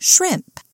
shrimp.